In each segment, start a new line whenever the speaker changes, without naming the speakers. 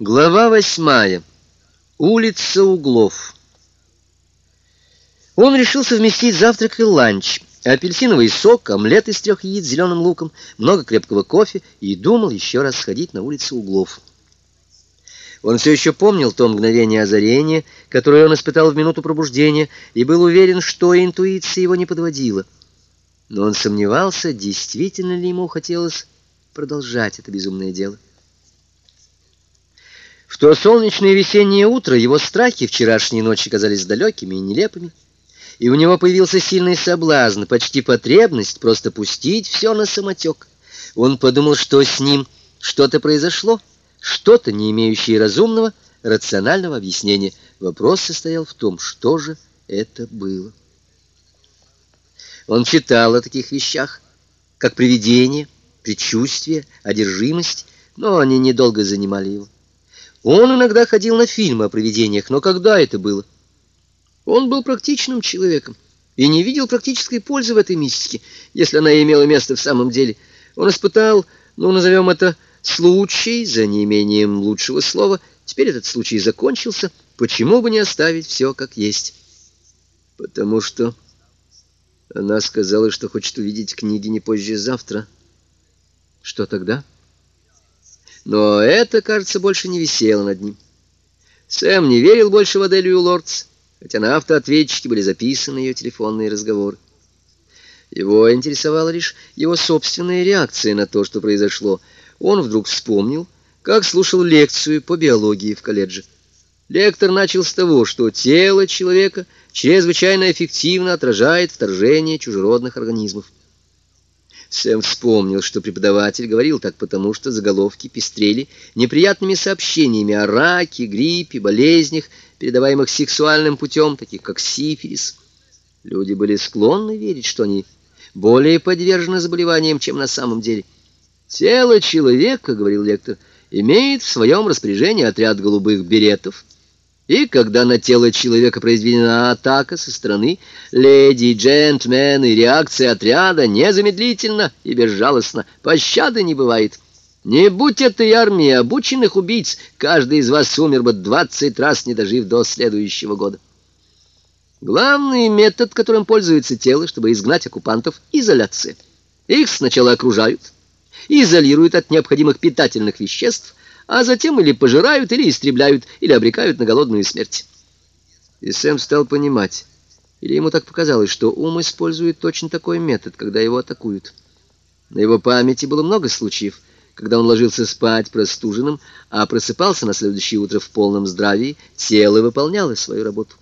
Глава восьмая. Улица углов. Он решил совместить завтрак и ланч. Апельсиновый сок, омлет из трех яиц с зеленым луком, много крепкого кофе и думал еще раз сходить на улицу углов. Он все еще помнил то мгновение озарения, которое он испытал в минуту пробуждения, и был уверен, что интуиция его не подводила. Но он сомневался, действительно ли ему хотелось продолжать это безумное дело. В то солнечное весеннее утро его страхи вчерашней ночи казались далекими и нелепыми, и у него появился сильный соблазн, почти потребность просто пустить все на самотек. Он подумал, что с ним что-то произошло, что-то, не имеющее разумного, рационального объяснения. Вопрос состоял в том, что же это было. Он читал о таких вещах, как привидение, предчувствие, одержимость, но они недолго занимали его. Он иногда ходил на фильмы о привидениях, но когда это было? Он был практичным человеком и не видел практической пользы в этой мистике, если она имела место в самом деле. Он испытал, ну, назовем это, случай, за неимением лучшего слова. Теперь этот случай закончился. Почему бы не оставить все как есть? Потому что она сказала, что хочет увидеть книги не позже завтра. Что тогда? — но это, кажется, больше не висело над ним. Сэм не верил больше в Аделию Лордс, хотя на автоответчике были записаны ее телефонные разговоры. Его интересовала лишь его собственная реакция на то, что произошло. Он вдруг вспомнил, как слушал лекцию по биологии в колледже. Лектор начал с того, что тело человека чрезвычайно эффективно отражает вторжение чужеродных организмов. Сэм вспомнил, что преподаватель говорил так потому, что заголовки пестрели неприятными сообщениями о раке, гриппе, болезнях, передаваемых сексуальным путем, таких как сифилис. Люди были склонны верить, что они более подвержены заболеваниям, чем на самом деле. «Тело человека, — говорил лектор, — имеет в своем распоряжении отряд голубых беретов, и когда на тело человека произведена атака со стороны, леди джентльмены, реакция отряда незамедлительно и безжалостно, пощады не бывает. Не будь этой армии обученных убийц, каждый из вас умер бы двадцать раз, не дожив до следующего года. Главный метод, которым пользуется тело, чтобы изгнать оккупантов — изоляция. Их сначала окружают, изолируют от необходимых питательных веществ, а затем или пожирают, или истребляют, или обрекают на голодную смерть. И Сэм стал понимать, или ему так показалось, что ум использует точно такой метод, когда его атакуют. На его памяти было много случаев, когда он ложился спать простуженным, а просыпался на следующее утро в полном здравии, тело выполняло свою работу.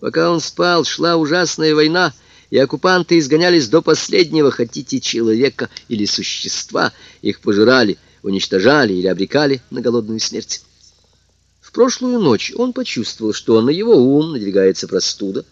Пока он спал, шла ужасная война, и оккупанты изгонялись до последнего, хотите, человека или существа, их пожирали, уничтожали или обрекали на голодную смерть. В прошлую ночь он почувствовал, что на его ум надвигается простуда.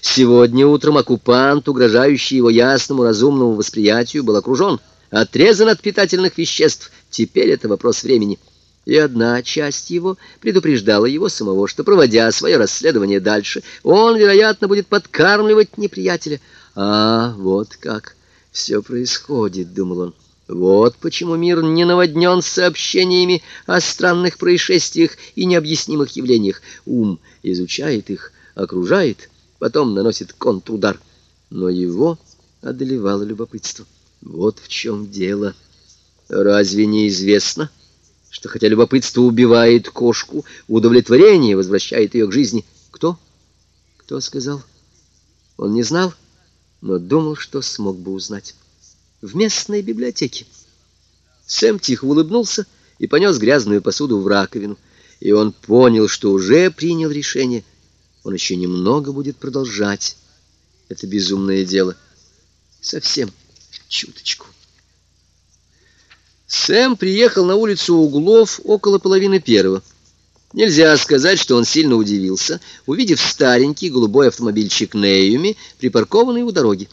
Сегодня утром оккупант, угрожающий его ясному разумному восприятию, был окружен, отрезан от питательных веществ. Теперь это вопрос времени. И одна часть его предупреждала его самого, что, проводя свое расследование дальше, он, вероятно, будет подкармливать неприятеля. «А, вот как все происходит», — думал он. Вот почему мир не наводнен сообщениями о странных происшествиях и необъяснимых явлениях. Ум изучает их, окружает, потом наносит контрудар. Но его одолевало любопытство. Вот в чем дело. Разве не известно, что хотя любопытство убивает кошку, удовлетворение возвращает ее к жизни? Кто? Кто сказал? Он не знал, но думал, что смог бы узнать в местной библиотеке. Сэм тихо улыбнулся и понес грязную посуду в раковину. И он понял, что уже принял решение. Он еще немного будет продолжать это безумное дело. Совсем чуточку. Сэм приехал на улицу Углов около половины первого. Нельзя сказать, что он сильно удивился, увидев старенький голубой автомобильчик Неюми, припаркованный у дороги.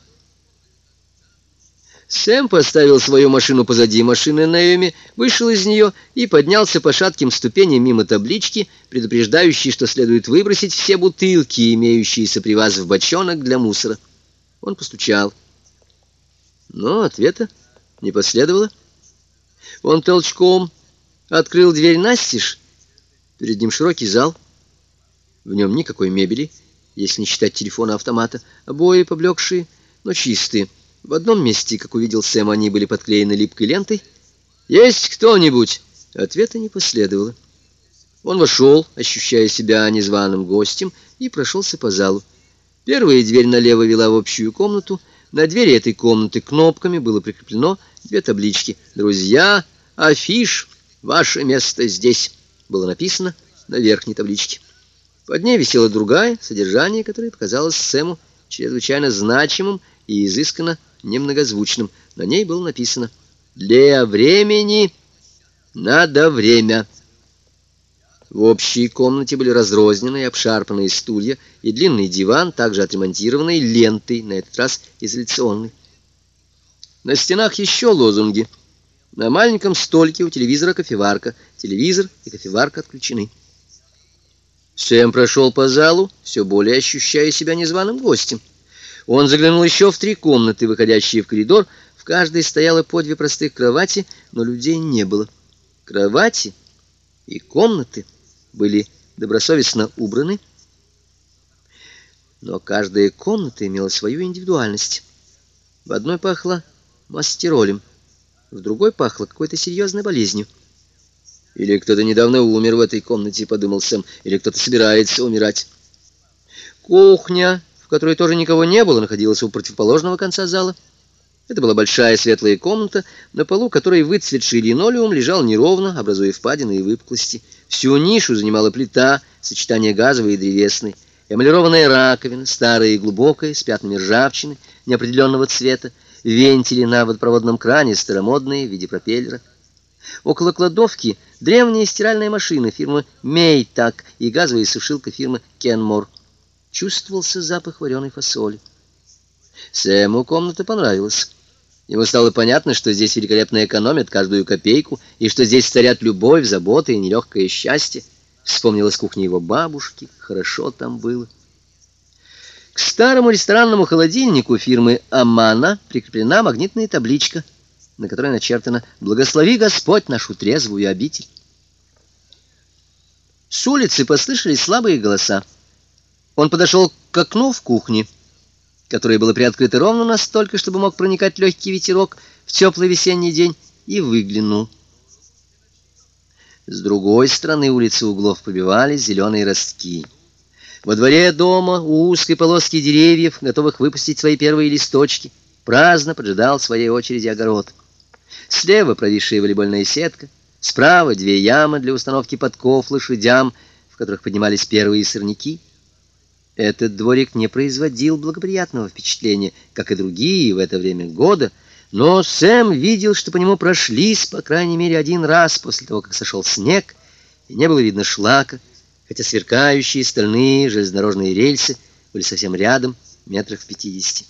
Сэм поставил свою машину позади машины Наэми, вышел из нее и поднялся по шатким ступеням мимо таблички, предупреждающей, что следует выбросить все бутылки, имеющиеся при вас в бочонок для мусора. Он постучал. Но ответа не последовало. Он толчком открыл дверь настежь Перед ним широкий зал. В нем никакой мебели, если не считать телефона-автомата. Обои поблекшие, но чистые. В одном месте, как увидел Сэм, они были подклеены липкой лентой. «Есть кто-нибудь?» Ответа не последовало. Он вошел, ощущая себя незваным гостем, и прошелся по залу. Первая дверь налево вела в общую комнату. На двери этой комнаты кнопками было прикреплено две таблички. «Друзья, афиш, ваше место здесь» было написано на верхней табличке. Под ней висела другая, содержание которое показалось Сэму чрезвычайно значимым и изысканно немногозвучным. На ней было написано «Для времени надо время». В общей комнате были разрозненные обшарпанные стулья и длинный диван, также отремонтированный лентой, на этот раз изоляционной. На стенах еще лозунги. На маленьком столике у телевизора кофеварка. Телевизор и кофеварка отключены. Сэм прошел по залу, все более ощущая себя незваным гостем. Он заглянул еще в три комнаты, выходящие в коридор. В каждой стояло по две простых кровати, но людей не было. Кровати и комнаты — были добросовестно убраны, но каждая комната имела свою индивидуальность. В одной пахло мастеролем, в другой пахло какой-то серьезной болезнью. Или кто-то недавно умер в этой комнате, подумал Сэм, или кто-то собирается умирать. Кухня, в которой тоже никого не было, находилась у противоположного конца зала. Это была большая светлая комната, на полу которой выцветший линолеум лежал неровно, образуя впадины и выпуклости. Всю нишу занимала плита, сочетание газовой и древесной, эмалированная раковина, старая и глубокая, с пятнами ржавчины, неопределенного цвета, вентили на водопроводном кране, старомодные, в виде пропеллера. Около кладовки древняя стиральная машина фирмы «Мейтак» и газовая сушилка фирмы «Кенмор». Чувствовался запах вареной фасоли. Сэму комната понравилась. Ему стало понятно, что здесь великолепно экономят каждую копейку, и что здесь царят любовь, забота и нелегкое счастье. Вспомнилась кухня его бабушки, хорошо там было. К старому ресторанному холодильнику фирмы «Амана» прикреплена магнитная табличка, на которой начертано «Благослови Господь нашу трезвую обитель». С улицы послышались слабые голоса. Он подошел к окну в кухне которое было приоткрыто ровно настолько, чтобы мог проникать легкий ветерок в теплый весенний день, и выглянул. С другой стороны улицы углов побивались зеленые ростки. Во дворе дома у узкой полоски деревьев, готовых выпустить свои первые листочки, праздно поджидал своей очереди огород. Слева провисшая волейбольная сетка, справа две ямы для установки подков лошадям, в которых поднимались первые сорняки — этот дворик не производил благоприятного впечатления, как и другие в это время года, но Сэм видел, что по нему прошлись, по крайней мере, один раз после того, как сошел снег, и не было видно шлака, хотя сверкающие стальные железнодорожные рельсы были совсем рядом, метрах в пятидесяти.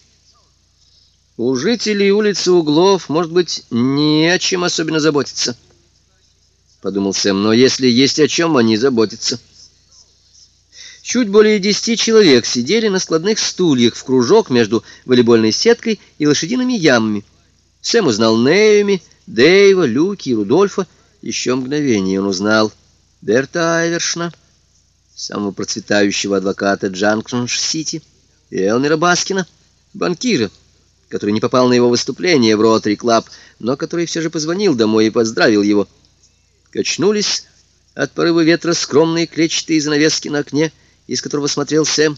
У жителей улицы Углов, может быть, не о чем особенно заботиться, — подумал Сэм, но если есть о чем, они заботятся. Чуть более десяти человек сидели на складных стульях в кружок между волейбольной сеткой и лошадиными ямами. Сэм узнал Неями, Дэйва, Люки и Рудольфа. Еще мгновение он узнал Берта Айвершна, самого процветающего адвоката Джанкшн-Сити, и Элмера Баскина, банкира, который не попал на его выступление в Ротари Клаб, но который все же позвонил домой и поздравил его. Качнулись от порыва ветра скромные клетчатые занавески на окне — из которого смотрел Сэм.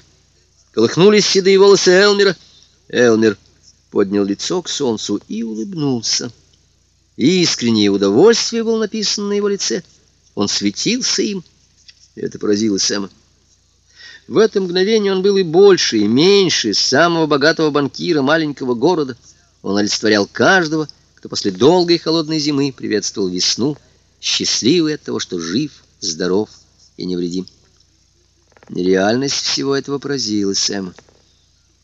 Колыхнулись седые волосы Элмера. Элмер поднял лицо к солнцу и улыбнулся. Искреннее удовольствие было написано на его лице. Он светился им. Это поразило Сэма. В это мгновение он был и больше, и меньше самого богатого банкира маленького города. Он олицетворял каждого, кто после долгой холодной зимы приветствовал весну, счастливый от того, что жив, здоров и невредим. Нереальность всего этого поразила Сэма.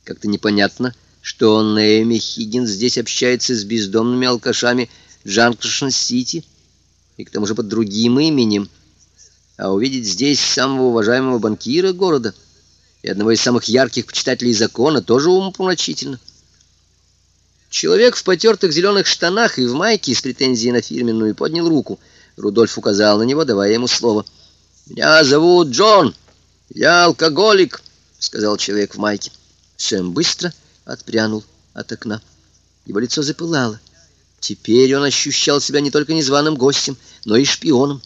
Как-то непонятно, что он, Нэйми Хиггинс, здесь общается с бездомными алкашами Джанкшн-Сити, и к тому же под другим именем. А увидеть здесь самого уважаемого банкира города и одного из самых ярких почитателей закона тоже умопомрачительно. Человек в потертых зеленых штанах и в майке с претензией на фирменную поднял руку. Рудольф указал на него, давая ему слово — «Меня зовут Джон. Я алкоголик», — сказал человек в майке. Сэм быстро отпрянул от окна. Его лицо запылало. Теперь он ощущал себя не только незваным гостем, но и шпионом.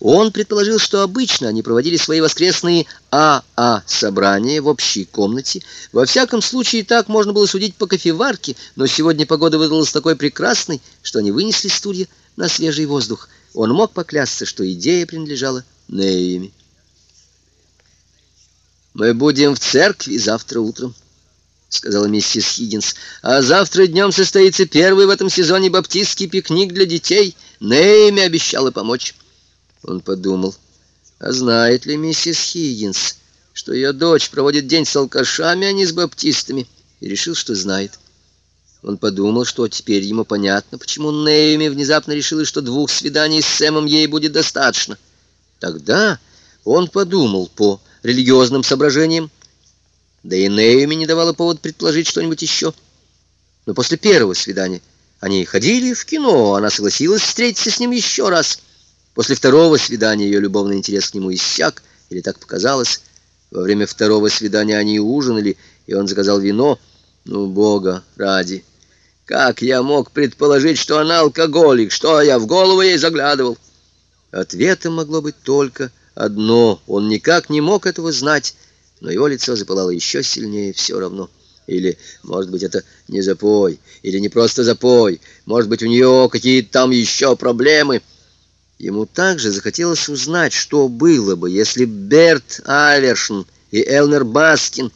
Он предположил, что обычно они проводили свои воскресные АА-собрания в общей комнате. Во всяком случае, так можно было судить по кофеварке, но сегодня погода выдалась такой прекрасной, что они вынесли стулья на свежий воздух. Он мог поклясться, что идея принадлежала Неями. «Мы будем в церкви завтра утром», — сказала миссис Хиггинс. «А завтра днем состоится первый в этом сезоне баптистский пикник для детей. Неями обещала помочь». Он подумал, а знает ли миссис Хиггинс, что ее дочь проводит день с алкашами, а не с баптистами, и решил, что знает. Он подумал, что теперь ему понятно, почему Нейми внезапно решила, что двух свиданий с Сэмом ей будет достаточно. Тогда он подумал по религиозным соображениям, да и Нейми не давала повод предположить что-нибудь еще. Но после первого свидания они ходили в кино, она согласилась встретиться с ним еще раз — После второго свидания ее любовный интерес к нему иссяк, или так показалось. Во время второго свидания они ужинали, и он заказал вино. Ну, бога ради! Как я мог предположить, что она алкоголик? Что я в голову ей заглядывал? Ответом могло быть только одно. Он никак не мог этого знать, но его лицо запылало еще сильнее все равно. Или, может быть, это не запой, или не просто запой. Может быть, у нее какие-то там еще проблемы. Ему также захотелось узнать, что было бы, если Берт Авершн и Элнер Баскин,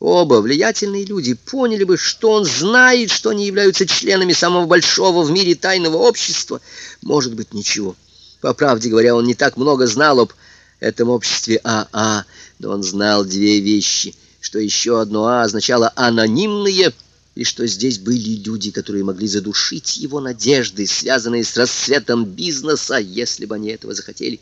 оба влиятельные люди, поняли бы, что он знает, что они являются членами самого большого в мире тайного общества. Может быть, ничего. По правде говоря, он не так много знал об этом обществе АА, но он знал две вещи, что еще одно А означало «анонимные», и что здесь были люди, которые могли задушить его надежды, связанные с расцветом бизнеса, если бы они этого захотели.